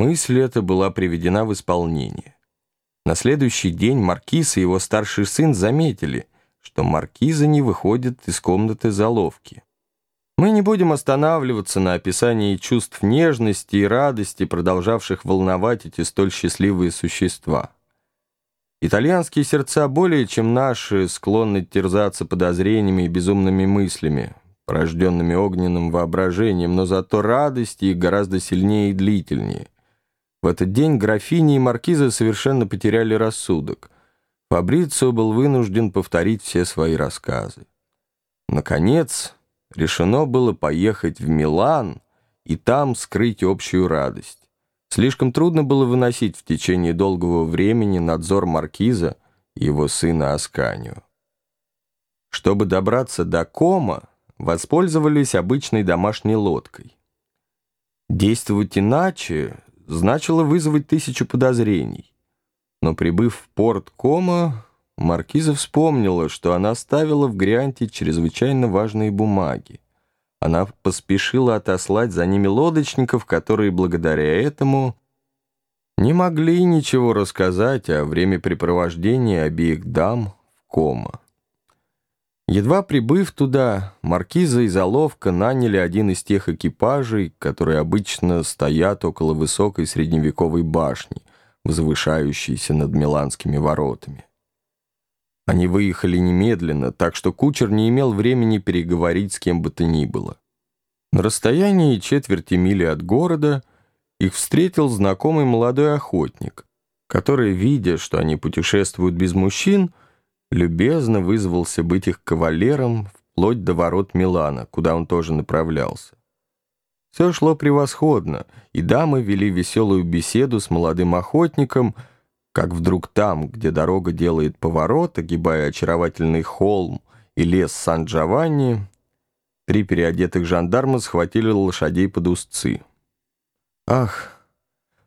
Мысль эта была приведена в исполнение. На следующий день Маркиз и его старший сын заметили, что Маркиза не выходит из комнаты заловки. Мы не будем останавливаться на описании чувств нежности и радости, продолжавших волновать эти столь счастливые существа. Итальянские сердца более чем наши склонны терзаться подозрениями и безумными мыслями, порожденными огненным воображением, но зато радости их гораздо сильнее и длительнее. В этот день графини и маркиза совершенно потеряли рассудок. Фабрицио был вынужден повторить все свои рассказы. Наконец, решено было поехать в Милан и там скрыть общую радость. Слишком трудно было выносить в течение долгого времени надзор маркиза и его сына Асканию. Чтобы добраться до Кома, воспользовались обычной домашней лодкой. Действовать иначе значило вызвать тысячу подозрений. Но прибыв в порт Кома, Маркиза вспомнила, что она оставила в Грианте чрезвычайно важные бумаги. Она поспешила отослать за ними лодочников, которые благодаря этому не могли ничего рассказать о времяпрепровождении обеих дам в Кома. Едва прибыв туда, маркиза и заловка наняли один из тех экипажей, которые обычно стоят около высокой средневековой башни, возвышающейся над Миланскими воротами. Они выехали немедленно, так что кучер не имел времени переговорить с кем бы то ни было. На расстоянии четверти мили от города их встретил знакомый молодой охотник, который, видя, что они путешествуют без мужчин, любезно вызвался быть их кавалером вплоть до ворот Милана, куда он тоже направлялся. Все шло превосходно, и дамы вели веселую беседу с молодым охотником, как вдруг там, где дорога делает поворот, огибая очаровательный холм и лес Сан-Джованни, три переодетых жандарма схватили лошадей под узцы. «Ах,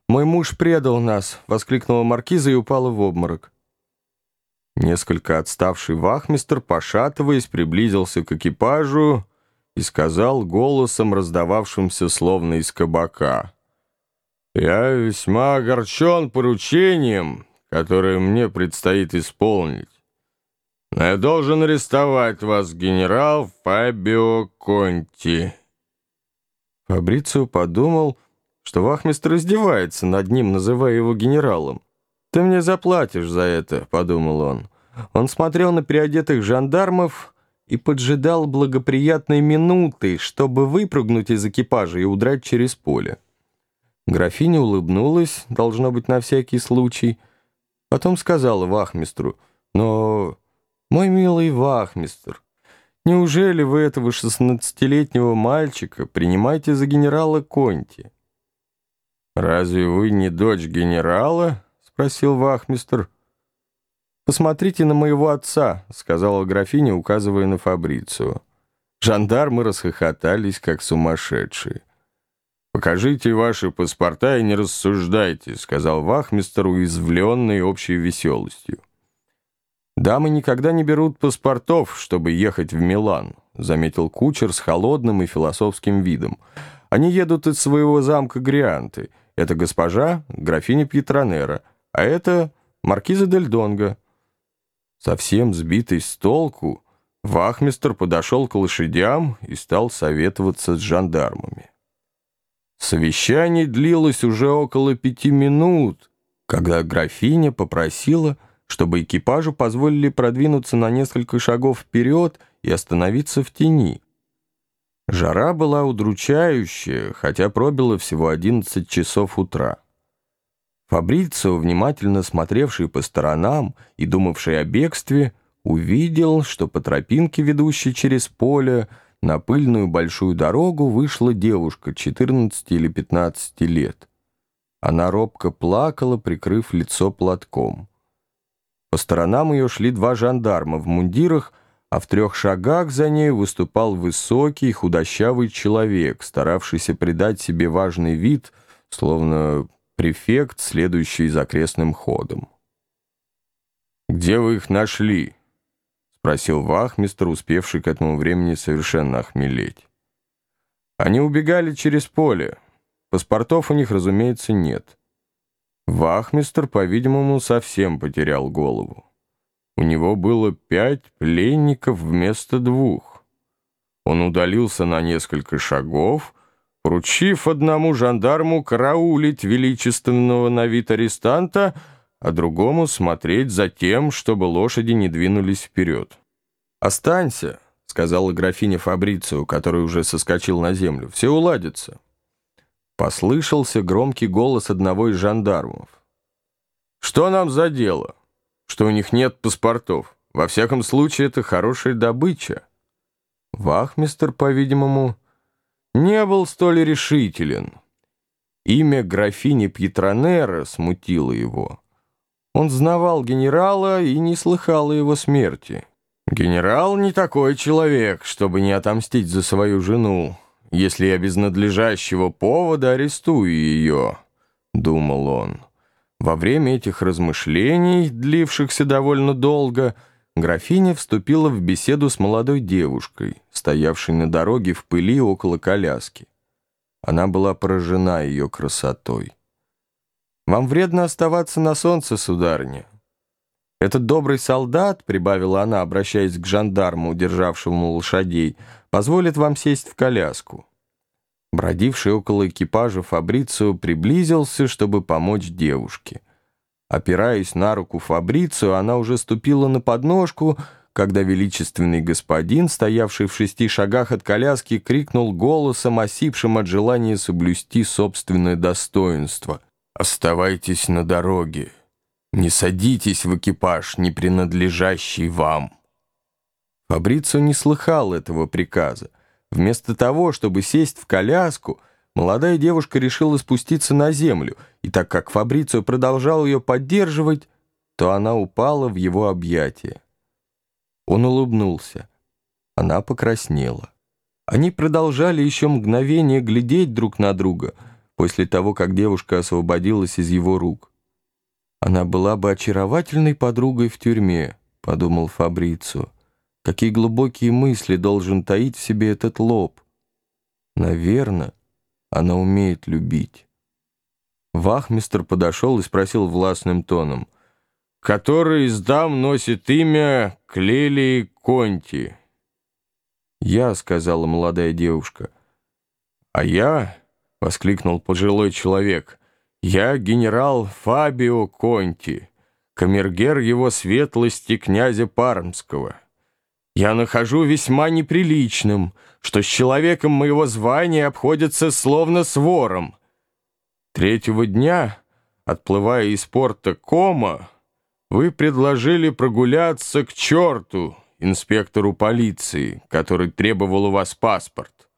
мой муж предал нас!» — воскликнула маркиза и упала в обморок. Несколько отставший вахмистр, пошатываясь, приблизился к экипажу и сказал голосом, раздававшимся словно из кабака. «Я весьма огорчен поручением, которое мне предстоит исполнить. Но я должен арестовать вас, генерал Фабио Конти». Фабрицио подумал, что вахмистр издевается над ним, называя его генералом. «Ты мне заплатишь за это», — подумал он. Он смотрел на переодетых жандармов и поджидал благоприятной минуты, чтобы выпрыгнуть из экипажа и удрать через поле. Графиня улыбнулась, должно быть, на всякий случай. Потом сказала вахмистру, «Но, мой милый вахмистр, неужели вы этого шестнадцатилетнего мальчика принимаете за генерала Конти?» «Разве вы не дочь генерала?» Спросил вахмистр. «Посмотрите на моего отца», — сказала графиня, указывая на Фабрицию. Жандармы расхохотались, как сумасшедшие. «Покажите ваши паспорта и не рассуждайте», — сказал вахмистр, уязвленный общей веселостью. «Дамы никогда не берут паспортов, чтобы ехать в Милан», — заметил кучер с холодным и философским видом. «Они едут из своего замка Грианты. Это госпожа, графиня Пьетронера» а это маркиза Дель Донго. Совсем сбитый с толку, вахмистр подошел к лошадям и стал советоваться с жандармами. Совещание длилось уже около пяти минут, когда графиня попросила, чтобы экипажу позволили продвинуться на несколько шагов вперед и остановиться в тени. Жара была удручающая, хотя пробило всего одиннадцать часов утра. Фабрицио, внимательно смотревший по сторонам и думавший о бегстве, увидел, что по тропинке, ведущей через поле, на пыльную большую дорогу вышла девушка 14 или 15 лет. Она робко плакала, прикрыв лицо платком. По сторонам ее шли два жандарма в мундирах, а в трех шагах за ней выступал высокий худощавый человек, старавшийся придать себе важный вид, словно префект, следующий за крестным ходом. «Где вы их нашли?» — спросил вахмистр, успевший к этому времени совершенно охмелеть. «Они убегали через поле. паспортов у них, разумеется, нет. Вахмистр, по-видимому, совсем потерял голову. У него было пять пленников вместо двух. Он удалился на несколько шагов, поручив одному жандарму караулить величественного на вид арестанта, а другому смотреть за тем, чтобы лошади не двинулись вперед. «Останься», — сказала графиня Фабрицио, который уже соскочил на землю, — «все уладится». Послышался громкий голос одного из жандармов. «Что нам за дело? Что у них нет паспортов? Во всяком случае, это хорошая добыча». Вахмистер, по-видимому, не был столь решителен. Имя графини Пьетронера смутило его. Он знавал генерала и не слыхал о его смерти. «Генерал не такой человек, чтобы не отомстить за свою жену, если я без надлежащего повода арестую ее», — думал он. Во время этих размышлений, длившихся довольно долго, графиня вступила в беседу с молодой девушкой, стоявшей на дороге в пыли около коляски. Она была поражена ее красотой. «Вам вредно оставаться на солнце, сударыня». «Этот добрый солдат», — прибавила она, обращаясь к жандарму, державшему лошадей, «позволит вам сесть в коляску». Бродивший около экипажа Фабрицио приблизился, чтобы помочь девушке. Опираясь на руку Фабрицио, она уже ступила на подножку, когда величественный господин, стоявший в шести шагах от коляски, крикнул голосом, осипшим от желания соблюсти собственное достоинство. «Оставайтесь на дороге. Не садитесь в экипаж, не принадлежащий вам». Фабрицио не слыхал этого приказа. Вместо того, чтобы сесть в коляску, молодая девушка решила спуститься на землю, и так как Фабрицио продолжал ее поддерживать, то она упала в его объятия. Он улыбнулся. Она покраснела. Они продолжали еще мгновение глядеть друг на друга после того, как девушка освободилась из его рук. «Она была бы очаровательной подругой в тюрьме», — подумал Фабрицио. Какие глубокие мысли должен таить в себе этот лоб. Наверное, она умеет любить. Вахмистр подошел и спросил властным тоном, «Который из дам носит имя Клелии Конти?» «Я», — сказала молодая девушка. «А я», — воскликнул пожилой человек, «я генерал Фабио Конти, камергер его светлости князя Пармского» я нахожу весьма неприличным, что с человеком моего звания обходятся словно с вором. Третьего дня, отплывая из порта Кома, вы предложили прогуляться к черту инспектору полиции, который требовал у вас паспорт.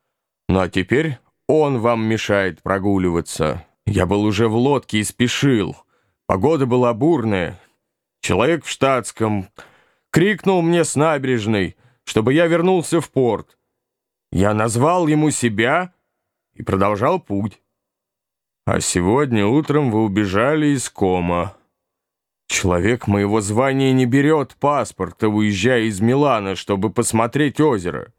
Ну а теперь он вам мешает прогуливаться. Я был уже в лодке и спешил. Погода была бурная. Человек в штатском крикнул мне с набережной, чтобы я вернулся в порт. Я назвал ему себя и продолжал путь. А сегодня утром вы убежали из кома. Человек моего звания не берет паспорта, уезжая из Милана, чтобы посмотреть озеро.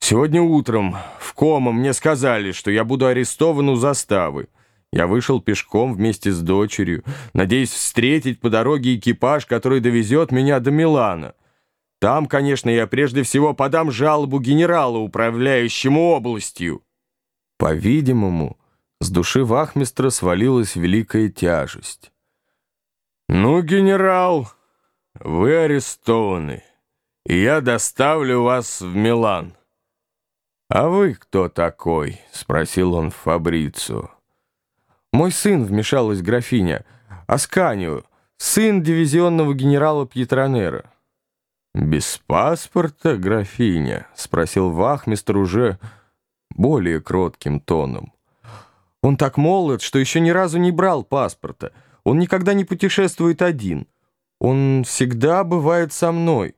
Сегодня утром в кома мне сказали, что я буду арестован у заставы. Я вышел пешком вместе с дочерью, надеясь встретить по дороге экипаж, который довезет меня до Милана. Там, конечно, я прежде всего подам жалобу генералу, управляющему областью. По-видимому, с души вахмистра свалилась великая тяжесть. «Ну, генерал, вы арестованы, и я доставлю вас в Милан». «А вы кто такой?» — спросил он Фабрицу. «Мой сын», — вмешалась графиня, — «Асканио, сын дивизионного генерала Пьетронера». «Без паспорта, графиня?» — спросил вахмистр уже более кротким тоном. «Он так молод, что еще ни разу не брал паспорта. Он никогда не путешествует один. Он всегда бывает со мной».